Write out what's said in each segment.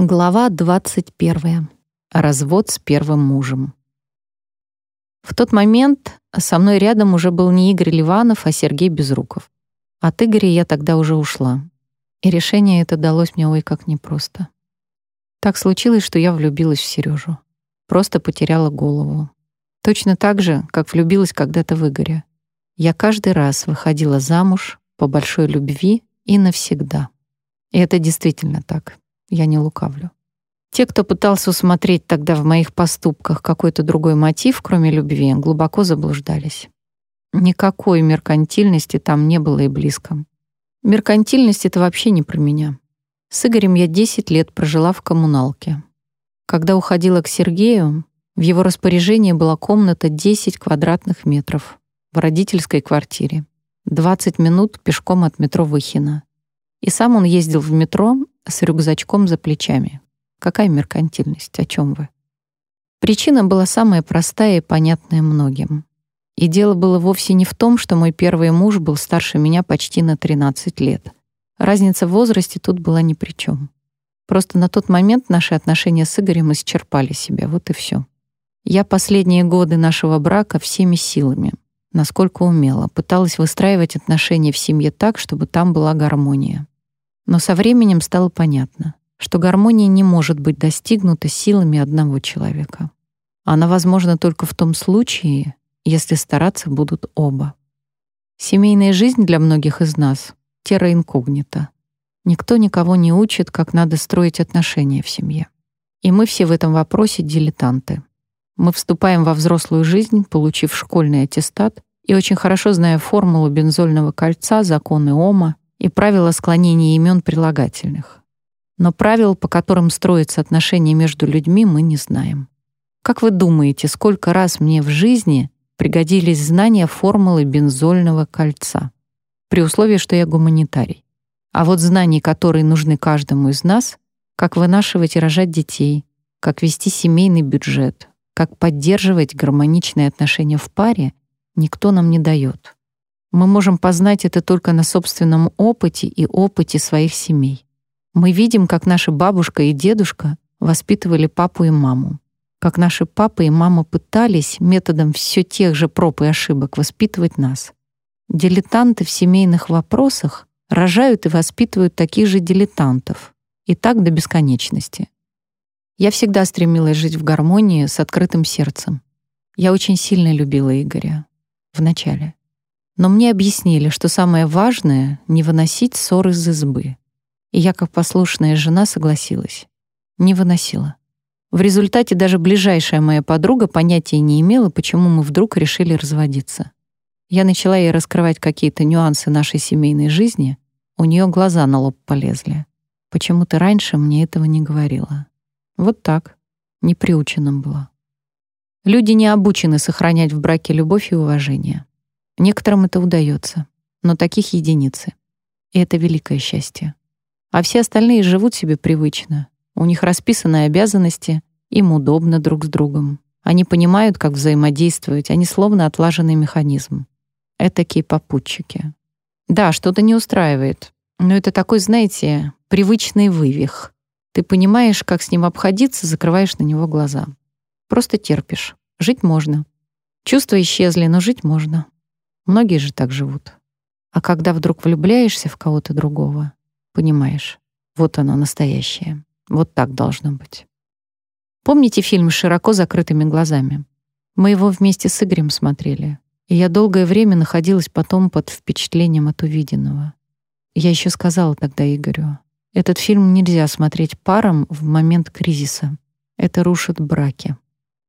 Глава 21. Развод с первым мужем. В тот момент со мной рядом уже был не Игорь Ливанов, а Сергей Безруков. От Игоря я тогда уже ушла. И решение это далось мне ой как непросто. Так случилось, что я влюбилась в Сережу. Просто потеряла голову. Точно так же, как влюбилась когда-то в Игоря. Я каждый раз выходила замуж по большой любви и навсегда. И это действительно так. Я не лукавлю. Те, кто пытался усмотреть тогда в моих поступках какой-то другой мотив, кроме любви, глубоко заблуждались. Никакой меркантильности там не было и близко. Меркантильность — это вообще не про меня. С Игорем я 10 лет прожила в коммуналке. Когда уходила к Сергею, в его распоряжении была комната 10 квадратных метров в родительской квартире, 20 минут пешком от метро Выхина. И сам он ездил в метро с рюкзачком за плечами. Какая меркантильность, о чем вы? Причина была самая простая и понятная многим. И дело было вовсе не в том, что мой первый муж был старше меня почти на 13 лет. Разница в возрасте тут была ни при чем. Просто на тот момент наши отношения с Игорем исчерпали себя, вот и все. Я последние годы нашего брака всеми силами, насколько умела, пыталась выстраивать отношения в семье так, чтобы там была гармония. Но со временем стало понятно, что гармония не может быть достигнута силами одного человека. Она возможна только в том случае, если стараться будут оба. Семейная жизнь для многих из нас — терра инкогнита. Никто никого не учит, как надо строить отношения в семье. И мы все в этом вопросе дилетанты. Мы вступаем во взрослую жизнь, получив школьный аттестат и очень хорошо зная формулу бензольного кольца, законы Ома и правила склонения имен прилагательных. Но правил, по которым строятся отношения между людьми, мы не знаем. Как вы думаете, сколько раз мне в жизни пригодились знания формулы бензольного кольца? При условии, что я гуманитарий. А вот знаний, которые нужны каждому из нас, как вынашивать и рожать детей, как вести семейный бюджет, как поддерживать гармоничные отношения в паре, никто нам не дает. Мы можем познать это только на собственном опыте и опыте своих семей. Мы видим, как наша бабушка и дедушка воспитывали папу и маму, как наши папа и мама пытались методом все тех же проб и ошибок воспитывать нас. Дилетанты в семейных вопросах рожают и воспитывают таких же дилетантов. И так до бесконечности. Я всегда стремилась жить в гармонии с открытым сердцем. Я очень сильно любила Игоря. Вначале. Но мне объяснили, что самое важное — не выносить ссор из избы. И я, как послушная жена, согласилась. Не выносила. В результате даже ближайшая моя подруга понятия не имела, почему мы вдруг решили разводиться. Я начала ей раскрывать какие-то нюансы нашей семейной жизни, у нее глаза на лоб полезли. Почему ты раньше мне этого не говорила? Вот так. Неприученным была. Люди не обучены сохранять в браке любовь и уважение. Некоторым это удается, но таких единицы. И это великое счастье. А все остальные живут себе привычно. У них расписаны обязанности, им удобно друг с другом. Они понимают, как взаимодействовать, они словно отлаженный механизм. Этакие попутчики. Да, что-то не устраивает, но это такой, знаете, привычный вывих. Ты понимаешь, как с ним обходиться, закрываешь на него глаза. Просто терпишь. Жить можно. Чувства исчезли, но жить можно. Многие же так живут. А когда вдруг влюбляешься в кого-то другого, понимаешь, вот оно настоящее. Вот так должно быть. Помните фильм широко закрытыми глазами? Мы его вместе с Игорем смотрели, и я долгое время находилась потом под впечатлением от увиденного. Я еще сказала тогда Игорю, этот фильм нельзя смотреть паром в момент кризиса. Это рушит браки.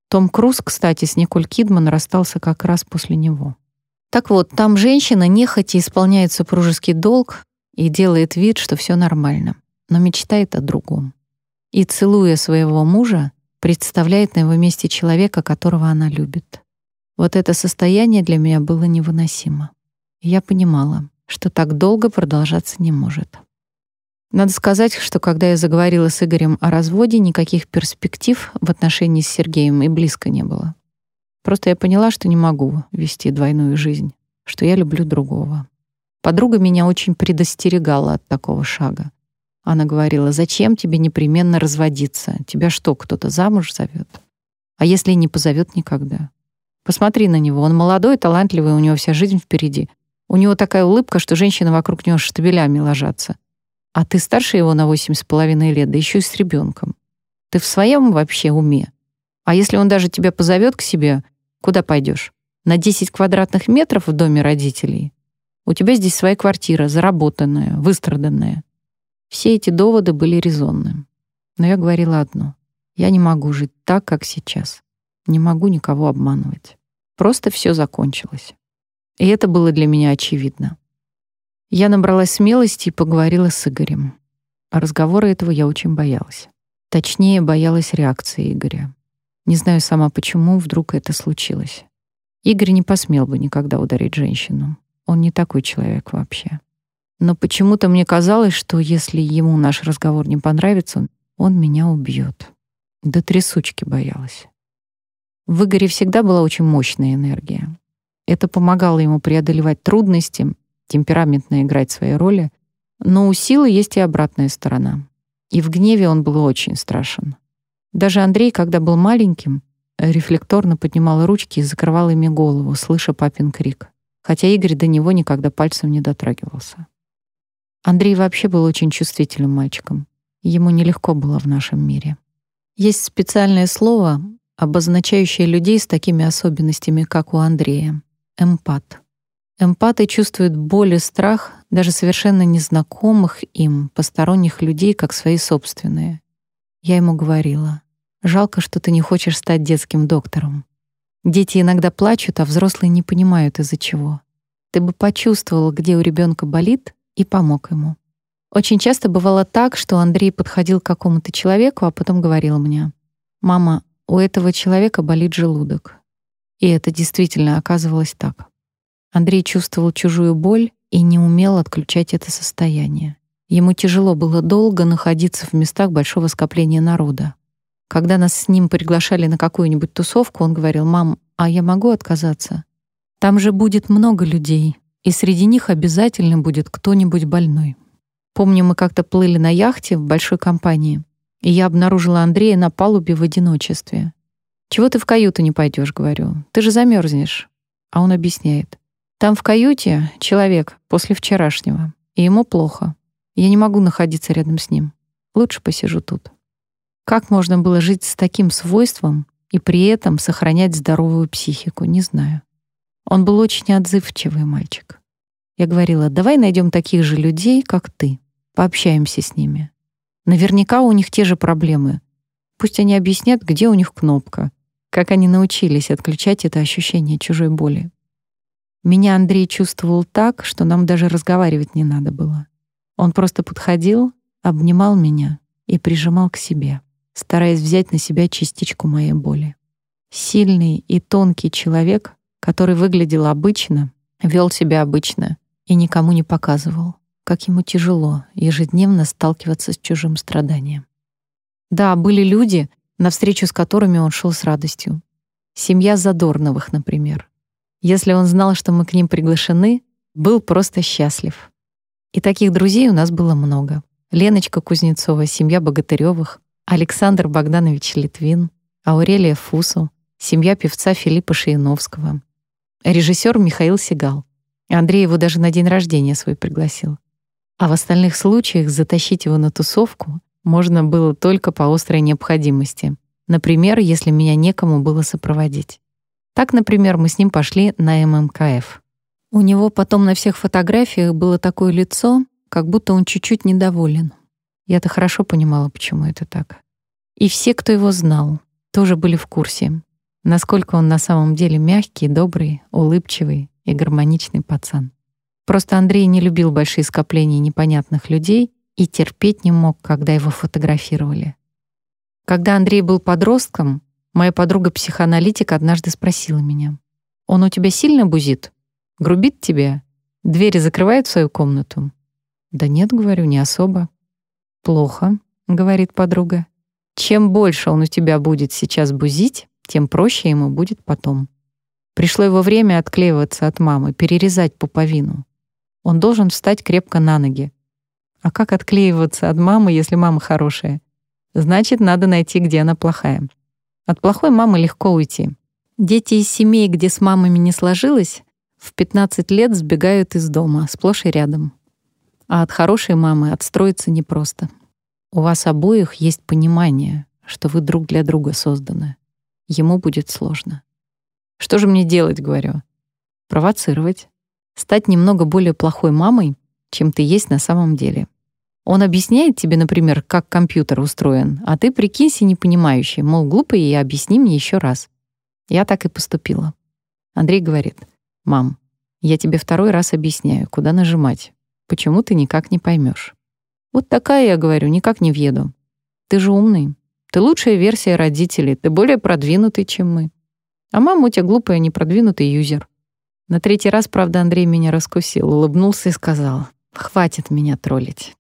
Том Круз, кстати, с Николь Кидман расстался как раз после него. Так вот, там женщина нехотя исполняет супружеский долг и делает вид, что все нормально, но мечтает о другом. И, целуя своего мужа, представляет на его месте человека, которого она любит. Вот это состояние для меня было невыносимо. я понимала, что так долго продолжаться не может. Надо сказать, что когда я заговорила с Игорем о разводе, никаких перспектив в отношении с Сергеем и близко не было. Просто я поняла, что не могу вести двойную жизнь, что я люблю другого. Подруга меня очень предостерегала от такого шага. Она говорила, зачем тебе непременно разводиться? Тебя что, кто-то замуж зовет? А если не позовет никогда? Посмотри на него, он молодой, талантливый, у него вся жизнь впереди. У него такая улыбка, что женщины вокруг него штабелями ложатся. А ты старше его на восемь с половиной лет, да еще и с ребенком. Ты в своем вообще уме? А если он даже тебя позовет к себе, куда пойдешь? На 10 квадратных метров в доме родителей? У тебя здесь своя квартира, заработанная, выстраданная. Все эти доводы были резонны. Но я говорила одно. Я не могу жить так, как сейчас. Не могу никого обманывать. Просто все закончилось. И это было для меня очевидно. Я набралась смелости и поговорила с Игорем. А разговора этого я очень боялась. Точнее, боялась реакции Игоря. Не знаю сама, почему вдруг это случилось. Игорь не посмел бы никогда ударить женщину. Он не такой человек вообще. Но почему-то мне казалось, что если ему наш разговор не понравится, он меня убьет. До трясучки боялась. В Игоре всегда была очень мощная энергия. Это помогало ему преодолевать трудности, темпераментно играть свои роли, но у силы есть и обратная сторона. И в гневе он был очень страшен. Даже Андрей, когда был маленьким, рефлекторно поднимал ручки и закрывал ими голову, слыша папин крик, хотя Игорь до него никогда пальцем не дотрагивался. Андрей вообще был очень чувствительным мальчиком. Ему нелегко было в нашем мире. Есть специальное слово, обозначающее людей с такими особенностями, как у Андрея — эмпат. Эмпаты чувствуют боль и страх даже совершенно незнакомых им, посторонних людей, как свои собственные. Я ему говорила, «Жалко, что ты не хочешь стать детским доктором. Дети иногда плачут, а взрослые не понимают, из-за чего. Ты бы почувствовал, где у ребенка болит, и помог ему. Очень часто бывало так, что Андрей подходил к какому-то человеку, а потом говорил мне, «Мама, у этого человека болит желудок». И это действительно оказывалось так. Андрей чувствовал чужую боль и не умел отключать это состояние. Ему тяжело было долго находиться в местах большого скопления народа. Когда нас с ним приглашали на какую-нибудь тусовку, он говорил, «Мам, а я могу отказаться? Там же будет много людей, и среди них обязательно будет кто-нибудь больной». Помню, мы как-то плыли на яхте в большой компании, и я обнаружила Андрея на палубе в одиночестве. «Чего ты в каюту не пойдешь?» — говорю. «Ты же замерзнешь». А он объясняет. «Там в каюте человек после вчерашнего, и ему плохо. Я не могу находиться рядом с ним. Лучше посижу тут». Как можно было жить с таким свойством и при этом сохранять здоровую психику, не знаю. Он был очень отзывчивый мальчик. Я говорила, давай найдем таких же людей, как ты. Пообщаемся с ними. Наверняка у них те же проблемы. Пусть они объяснят, где у них кнопка, как они научились отключать это ощущение чужой боли. Меня Андрей чувствовал так, что нам даже разговаривать не надо было. Он просто подходил, обнимал меня и прижимал к себе, стараясь взять на себя частичку моей боли. Сильный и тонкий человек, который выглядел обычно, вел себя обычно и никому не показывал как ему тяжело ежедневно сталкиваться с чужим страданием. Да, были люди, навстречу с которыми он шел с радостью. Семья Задорновых, например. Если он знал, что мы к ним приглашены, был просто счастлив. И таких друзей у нас было много. Леночка Кузнецова, семья Богатыревых, Александр Богданович Литвин, Аурелия Фусу, семья певца Филиппа Шииновского, режиссер Михаил Сигал. Андрей его даже на день рождения свой пригласил. А в остальных случаях затащить его на тусовку можно было только по острой необходимости. Например, если меня некому было сопроводить. Так, например, мы с ним пошли на ММКФ. У него потом на всех фотографиях было такое лицо, как будто он чуть-чуть недоволен. Я-то хорошо понимала, почему это так. И все, кто его знал, тоже были в курсе, насколько он на самом деле мягкий, добрый, улыбчивый и гармоничный пацан. Просто Андрей не любил большие скопления непонятных людей и терпеть не мог, когда его фотографировали. Когда Андрей был подростком, моя подруга-психоаналитик однажды спросила меня, «Он у тебя сильно бузит? Грубит тебя? Двери закрывает в свою комнату?» «Да нет, — говорю, — не особо». «Плохо», — говорит подруга. «Чем больше он у тебя будет сейчас бузить, тем проще ему будет потом». Пришло его время отклеиваться от мамы, перерезать пуповину. Он должен встать крепко на ноги. А как отклеиваться от мамы, если мама хорошая? Значит, надо найти, где она плохая. От плохой мамы легко уйти. Дети из семей, где с мамами не сложилось, в 15 лет сбегают из дома, сплошь и рядом. А от хорошей мамы отстроиться непросто. У вас обоих есть понимание, что вы друг для друга созданы. Ему будет сложно. Что же мне делать, говорю? Провоцировать. Стать немного более плохой мамой, чем ты есть на самом деле. Он объясняет тебе, например, как компьютер устроен, а ты прикинься непонимающий, мол, глупый, и объясни мне еще раз. Я так и поступила. Андрей говорит, «Мам, я тебе второй раз объясняю, куда нажимать. Почему ты никак не поймешь? Вот такая, я говорю, никак не въеду. Ты же умный. Ты лучшая версия родителей, ты более продвинутый, чем мы. А мама у тебя глупая, непродвинутый юзер. На третий раз, правда, Андрей меня раскусил, улыбнулся и сказал, «Хватит меня троллить».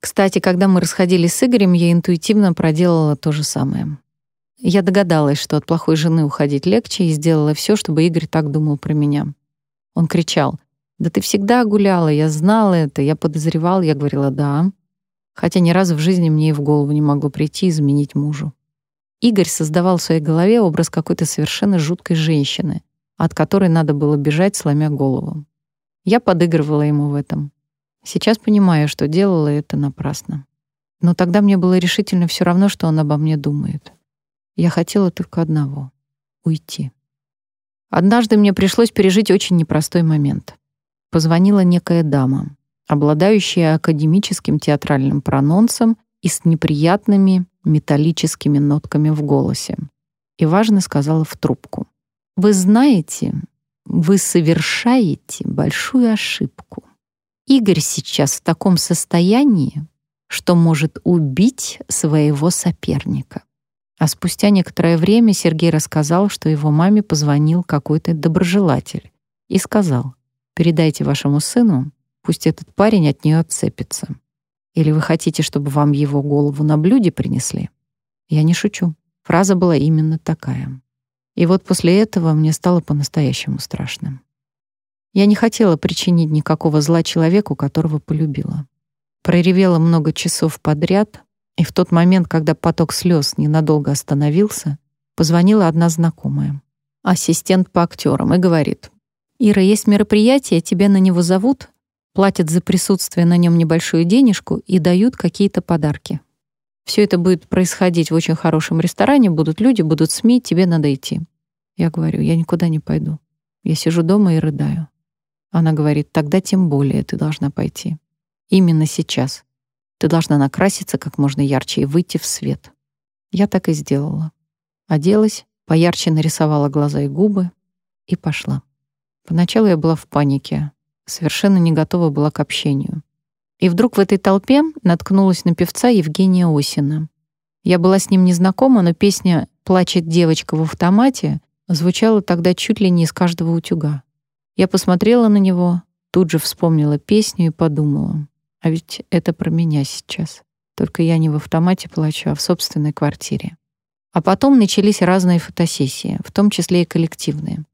Кстати, когда мы расходились с Игорем, я интуитивно проделала то же самое. Я догадалась, что от плохой жены уходить легче, и сделала все, чтобы Игорь так думал про меня. Он кричал, «Да ты всегда гуляла, я знала это, я подозревал», я говорила «да», хотя ни разу в жизни мне и в голову не могло прийти изменить мужу. Игорь создавал в своей голове образ какой-то совершенно жуткой женщины, от которой надо было бежать, сломя голову. Я подыгрывала ему в этом. Сейчас понимаю, что делала это напрасно. Но тогда мне было решительно все равно, что он обо мне думает. Я хотела только одного — уйти. Однажды мне пришлось пережить очень непростой момент. Позвонила некая дама, обладающая академическим театральным прононсом и с неприятными металлическими нотками в голосе. И важно сказала в трубку. «Вы знаете, вы совершаете большую ошибку. Игорь сейчас в таком состоянии, что может убить своего соперника». А спустя некоторое время Сергей рассказал, что его маме позвонил какой-то доброжелатель и сказал, «Передайте вашему сыну, пусть этот парень от нее отцепится. Или вы хотите, чтобы вам его голову на блюде принесли? Я не шучу. Фраза была именно такая. И вот после этого мне стало по-настоящему страшным. Я не хотела причинить никакого зла человеку, которого полюбила. Проревела много часов подряд, и в тот момент, когда поток слез ненадолго остановился, позвонила одна знакомая, ассистент по актерам, и говорит, «Ира, есть мероприятие, тебя на него зовут, платят за присутствие на нем небольшую денежку и дают какие-то подарки. Все это будет происходить в очень хорошем ресторане, будут люди, будут СМИ, тебе надо идти. Я говорю, я никуда не пойду. Я сижу дома и рыдаю. Она говорит, тогда тем более ты должна пойти. Именно сейчас. Ты должна накраситься как можно ярче и выйти в свет. Я так и сделала. Оделась, поярче нарисовала глаза и губы и пошла. Поначалу я была в панике совершенно не готова была к общению. И вдруг в этой толпе наткнулась на певца Евгения Осина. Я была с ним не знакома, но песня «Плачет девочка в автомате» звучала тогда чуть ли не из каждого утюга. Я посмотрела на него, тут же вспомнила песню и подумала, а ведь это про меня сейчас. Только я не в автомате плачу, а в собственной квартире. А потом начались разные фотосессии, в том числе и коллективные.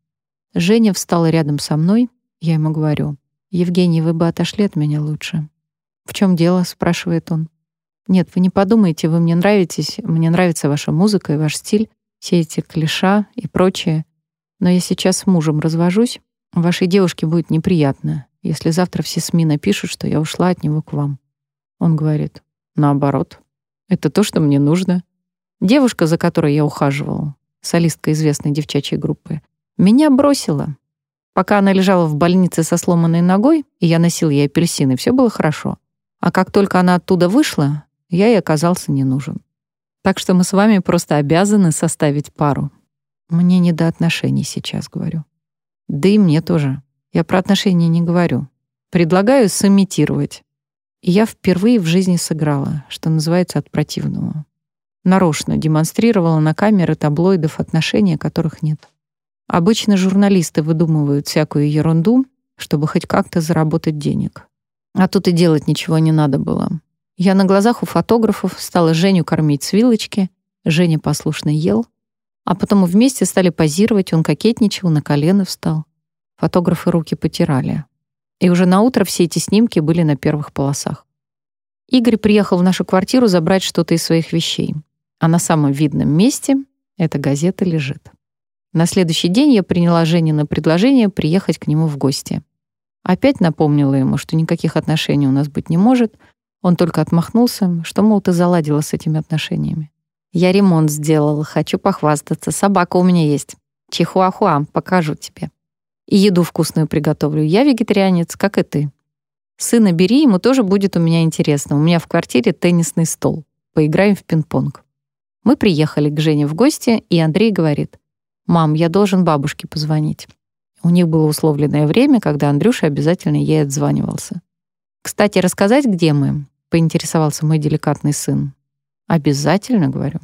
Женя встала рядом со мной, я ему говорю, «Евгений, вы бы отошли от меня лучше». «В чем дело?» — спрашивает он. «Нет, вы не подумайте, вы мне нравитесь, мне нравится ваша музыка и ваш стиль, все эти клиша и прочее. Но я сейчас с мужем развожусь, вашей девушке будет неприятно, если завтра все СМИ напишут, что я ушла от него к вам». Он говорит, «Наоборот, это то, что мне нужно. Девушка, за которой я ухаживал, солистка известной девчачьей группы, меня бросила, Пока она лежала в больнице со сломанной ногой, и я носил ей апельсины, все было хорошо. А как только она оттуда вышла, я ей оказался не нужен. Так что мы с вами просто обязаны составить пару. Мне не до отношений сейчас, говорю. Да и мне тоже. Я про отношения не говорю. Предлагаю сымитировать. И я впервые в жизни сыграла, что называется, от противного. Нарочно демонстрировала на камеры таблоидов отношения, которых нет. Обычно журналисты выдумывают всякую ерунду, чтобы хоть как-то заработать денег. А тут и делать ничего не надо было. Я на глазах у фотографов стала Женю кормить с вилочки, Женя послушно ел, а потом мы вместе стали позировать, он кокетничал, на колено встал. Фотографы руки потирали. И уже на утро все эти снимки были на первых полосах. Игорь приехал в нашу квартиру забрать что-то из своих вещей. А на самом видном месте эта газета лежит. На следующий день я приняла Женина предложение приехать к нему в гости. Опять напомнила ему, что никаких отношений у нас быть не может. Он только отмахнулся, что, мол, ты заладила с этими отношениями. Я ремонт сделала, хочу похвастаться. Собака у меня есть. Чихуахуа, покажу тебе. И еду вкусную приготовлю. Я вегетарианец, как и ты. Сына бери, ему тоже будет у меня интересно. У меня в квартире теннисный стол. Поиграем в пинг-понг. Мы приехали к Жене в гости, и Андрей говорит, «Мам, я должен бабушке позвонить». У них было условленное время, когда Андрюша обязательно ей отзванивался. «Кстати, рассказать, где мы?» — поинтересовался мой деликатный сын. «Обязательно», — говорю.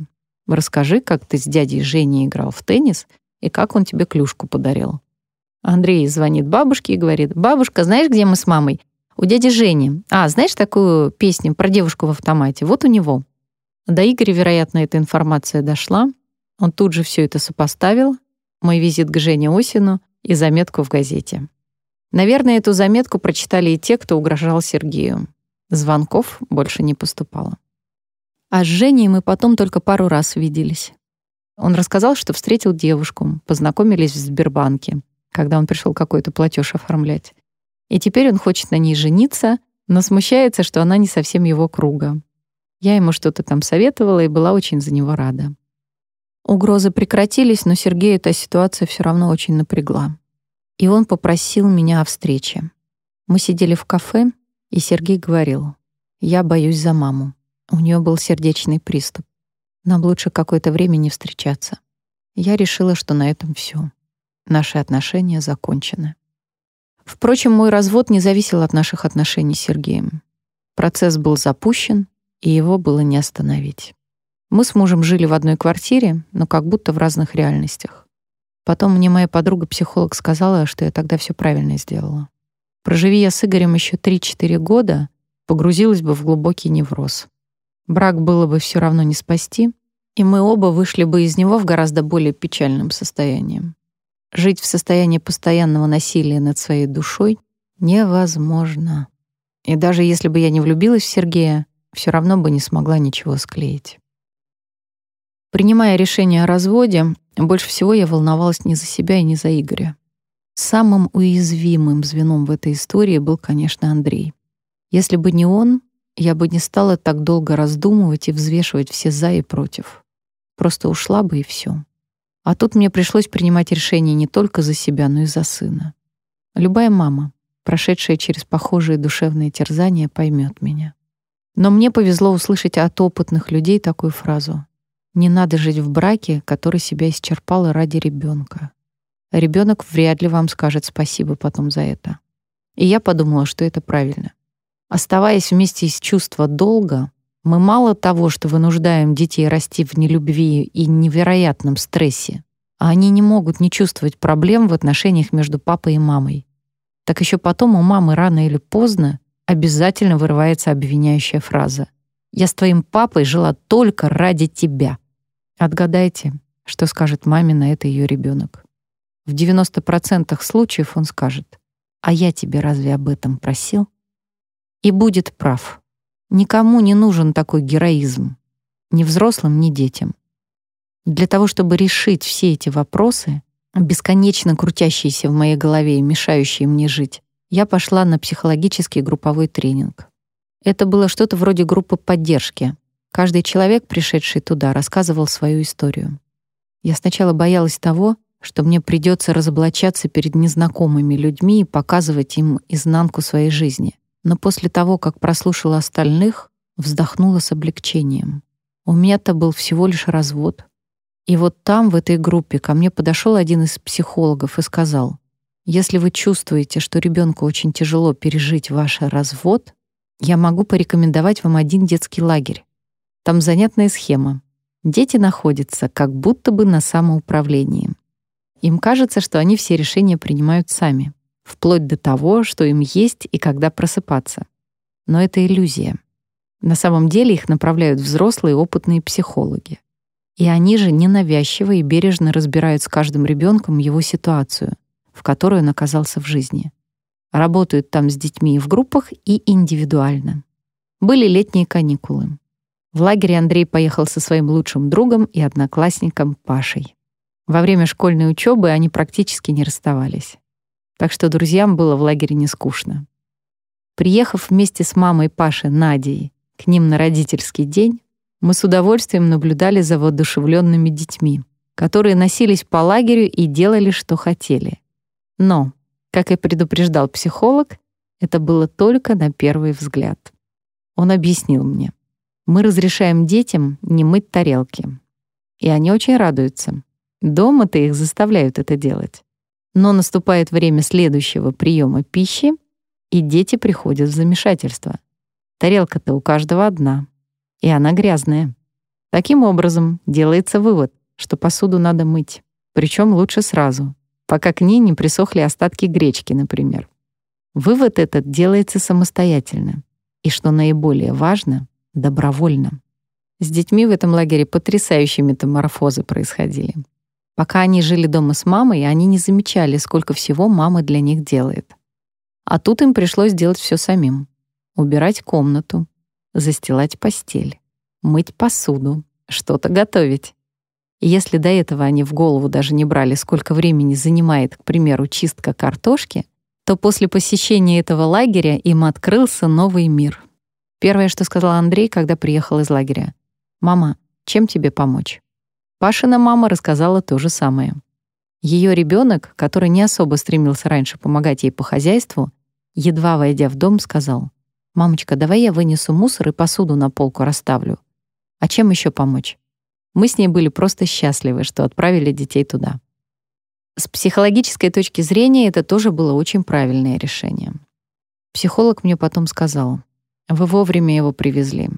«Расскажи, как ты с дядей Женей играл в теннис и как он тебе клюшку подарил». Андрей звонит бабушке и говорит, «Бабушка, знаешь, где мы с мамой? У дяди Жени. А, знаешь такую песню про девушку в автомате? Вот у него». До Игоря, вероятно, эта информация дошла. Он тут же все это сопоставил. Мой визит к Жене Осину и заметку в газете. Наверное, эту заметку прочитали и те, кто угрожал Сергею. Звонков больше не поступало. А с Женей мы потом только пару раз виделись. Он рассказал, что встретил девушку, познакомились в Сбербанке, когда он пришел какой-то платеж оформлять. И теперь он хочет на ней жениться, но смущается, что она не совсем его круга. Я ему что-то там советовала и была очень за него рада. Угрозы прекратились, но Сергея эта ситуация все равно очень напрягла. И он попросил меня о встрече. Мы сидели в кафе, и Сергей говорил, «Я боюсь за маму. У нее был сердечный приступ. Нам лучше какое-то время не встречаться». Я решила, что на этом все. Наши отношения закончены. Впрочем, мой развод не зависел от наших отношений с Сергеем. Процесс был запущен, и его было не остановить. Мы с мужем жили в одной квартире, но как будто в разных реальностях. Потом мне моя подруга-психолог сказала, что я тогда все правильно сделала. Проживи я с Игорем еще 3-4 года, погрузилась бы в глубокий невроз. Брак было бы все равно не спасти, и мы оба вышли бы из него в гораздо более печальном состоянии. Жить в состоянии постоянного насилия над своей душой невозможно. И даже если бы я не влюбилась в Сергея, все равно бы не смогла ничего склеить. Принимая решение о разводе, больше всего я волновалась не за себя и не за Игоря. Самым уязвимым звеном в этой истории был, конечно, Андрей. Если бы не он, я бы не стала так долго раздумывать и взвешивать все «за» и «против». Просто ушла бы и все. А тут мне пришлось принимать решение не только за себя, но и за сына. Любая мама, прошедшая через похожие душевные терзания, поймет меня. Но мне повезло услышать от опытных людей такую фразу. Не надо жить в браке, который себя исчерпал ради ребенка. Ребенок вряд ли вам скажет спасибо потом за это. И я подумала, что это правильно. Оставаясь вместе из чувства долга, мы мало того, что вынуждаем детей расти в нелюбви и невероятном стрессе, а они не могут не чувствовать проблем в отношениях между папой и мамой. Так еще потом у мамы рано или поздно обязательно вырывается обвиняющая фраза. «Я с твоим папой жила только ради тебя». Отгадайте, что скажет маме на это ее ребенок. В 90% случаев он скажет, «А я тебе разве об этом просил?» И будет прав. Никому не нужен такой героизм. Ни взрослым, ни детям. Для того, чтобы решить все эти вопросы, бесконечно крутящиеся в моей голове и мешающие мне жить, я пошла на психологический групповой тренинг. Это было что-то вроде группы поддержки, Каждый человек, пришедший туда, рассказывал свою историю. Я сначала боялась того, что мне придется разоблачаться перед незнакомыми людьми и показывать им изнанку своей жизни. Но после того, как прослушала остальных, вздохнула с облегчением. У меня-то был всего лишь развод. И вот там, в этой группе, ко мне подошел один из психологов и сказал, «Если вы чувствуете, что ребенку очень тяжело пережить ваш развод, я могу порекомендовать вам один детский лагерь. Там занятная схема. Дети находятся как будто бы на самоуправлении. Им кажется, что они все решения принимают сами, вплоть до того, что им есть и когда просыпаться. Но это иллюзия. На самом деле их направляют взрослые опытные психологи. И они же ненавязчиво и бережно разбирают с каждым ребенком его ситуацию, в которой он оказался в жизни. Работают там с детьми в группах, и индивидуально. Были летние каникулы. В лагере Андрей поехал со своим лучшим другом и одноклассником Пашей. Во время школьной учебы они практически не расставались. Так что друзьям было в лагере не скучно. Приехав вместе с мамой Паши Надей к ним на родительский день, мы с удовольствием наблюдали за воодушевленными детьми, которые носились по лагерю и делали, что хотели. Но, как и предупреждал психолог, это было только на первый взгляд. Он объяснил мне — мы разрешаем детям не мыть тарелки. И они очень радуются. Дома-то их заставляют это делать. Но наступает время следующего приема пищи, и дети приходят в замешательство. Тарелка-то у каждого одна, и она грязная. Таким образом, делается вывод, что посуду надо мыть, причем лучше сразу, пока к ней не присохли остатки гречки, например. Вывод этот делается самостоятельно. И что наиболее важно, добровольно. С детьми в этом лагере потрясающие метаморфозы происходили. Пока они жили дома с мамой, они не замечали, сколько всего мама для них делает. А тут им пришлось делать все самим. Убирать комнату, застилать постель, мыть посуду, что-то готовить. И если до этого они в голову даже не брали, сколько времени занимает, к примеру, чистка картошки, то после посещения этого лагеря им открылся новый мир — Первое, что сказал Андрей, когда приехал из лагеря. «Мама, чем тебе помочь?» Пашина мама рассказала то же самое. Ее ребенок, который не особо стремился раньше помогать ей по хозяйству, едва войдя в дом, сказал, «Мамочка, давай я вынесу мусор и посуду на полку расставлю. А чем еще помочь?» Мы с ней были просто счастливы, что отправили детей туда. С психологической точки зрения это тоже было очень правильное решение. Психолог мне потом сказал, вы вовремя его привезли.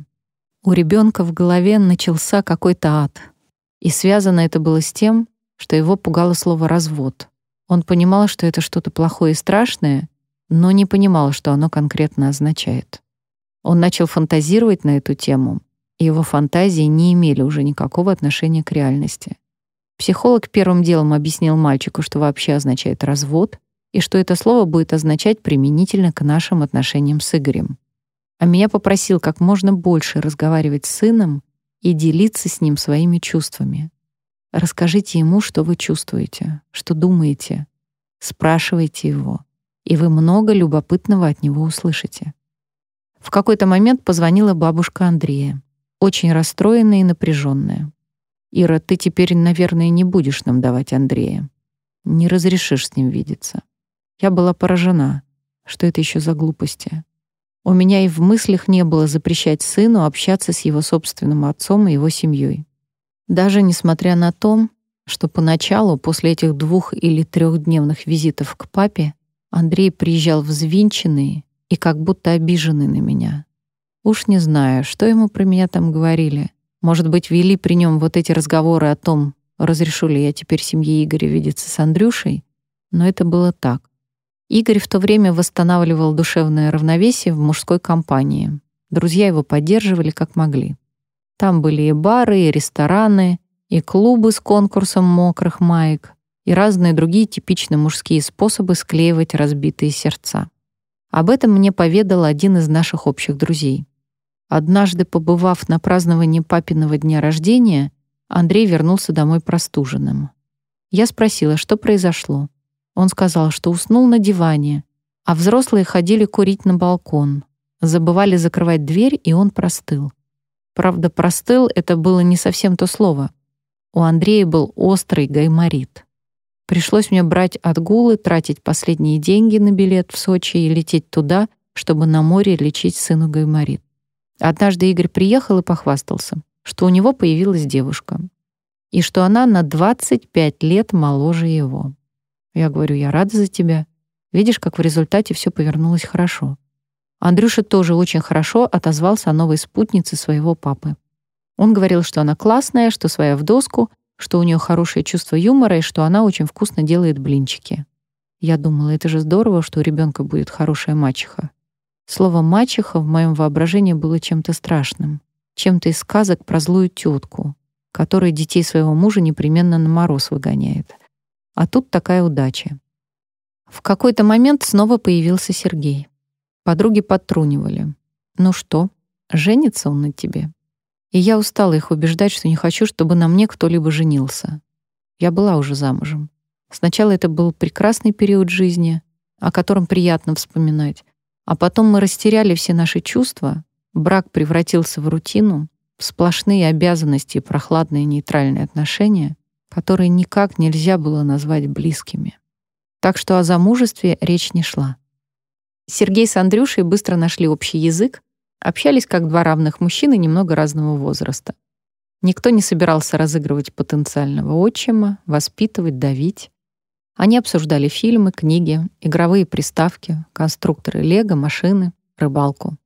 У ребенка в голове начался какой-то ад. И связано это было с тем, что его пугало слово «развод». Он понимал, что это что-то плохое и страшное, но не понимал, что оно конкретно означает. Он начал фантазировать на эту тему, и его фантазии не имели уже никакого отношения к реальности. Психолог первым делом объяснил мальчику, что вообще означает «развод», и что это слово будет означать применительно к нашим отношениям с Игорем а меня попросил как можно больше разговаривать с сыном и делиться с ним своими чувствами. Расскажите ему, что вы чувствуете, что думаете. Спрашивайте его, и вы много любопытного от него услышите. В какой-то момент позвонила бабушка Андрея, очень расстроенная и напряженная. «Ира, ты теперь, наверное, не будешь нам давать Андрея. Не разрешишь с ним видеться». Я была поражена. Что это еще за глупости? У меня и в мыслях не было запрещать сыну общаться с его собственным отцом и его семьей. Даже несмотря на то, что поначалу, после этих двух- или трехдневных визитов к папе, Андрей приезжал взвинченный и как будто обиженный на меня. Уж не знаю, что ему про меня там говорили. Может быть, вели при нем вот эти разговоры о том, разрешу ли я теперь семье Игоря видеться с Андрюшей, но это было так. Игорь в то время восстанавливал душевное равновесие в мужской компании. Друзья его поддерживали как могли. Там были и бары, и рестораны, и клубы с конкурсом мокрых маек, и разные другие типичные мужские способы склеивать разбитые сердца. Об этом мне поведал один из наших общих друзей. Однажды, побывав на праздновании папиного дня рождения, Андрей вернулся домой простуженным. Я спросила, что произошло. Он сказал, что уснул на диване, а взрослые ходили курить на балкон. Забывали закрывать дверь, и он простыл. Правда, простыл — это было не совсем то слово. У Андрея был острый гайморит. Пришлось мне брать отгулы, тратить последние деньги на билет в Сочи и лететь туда, чтобы на море лечить сыну гайморит. Однажды Игорь приехал и похвастался, что у него появилась девушка, и что она на 25 лет моложе его. Я говорю, я рада за тебя. Видишь, как в результате все повернулось хорошо. Андрюша тоже очень хорошо отозвался о новой спутнице своего папы. Он говорил, что она классная, что своя в доску, что у нее хорошее чувство юмора и что она очень вкусно делает блинчики. Я думала, это же здорово, что у ребенка будет хорошая мачеха. Слово «мачеха» в моем воображении было чем-то страшным, чем-то из сказок про злую тетку, которая детей своего мужа непременно на мороз выгоняет — а тут такая удача. В какой-то момент снова появился Сергей. Подруги подтрунивали. «Ну что, женится он на тебе. И я устала их убеждать, что не хочу, чтобы на мне кто-либо женился. Я была уже замужем. Сначала это был прекрасный период жизни, о котором приятно вспоминать. А потом мы растеряли все наши чувства, брак превратился в рутину, в сплошные обязанности и прохладные нейтральные отношения, которые никак нельзя было назвать близкими. Так что о замужестве речь не шла. Сергей с Андрюшей быстро нашли общий язык, общались как два равных мужчины немного разного возраста. Никто не собирался разыгрывать потенциального отчима, воспитывать, давить. Они обсуждали фильмы, книги, игровые приставки, конструкторы лего, машины, рыбалку.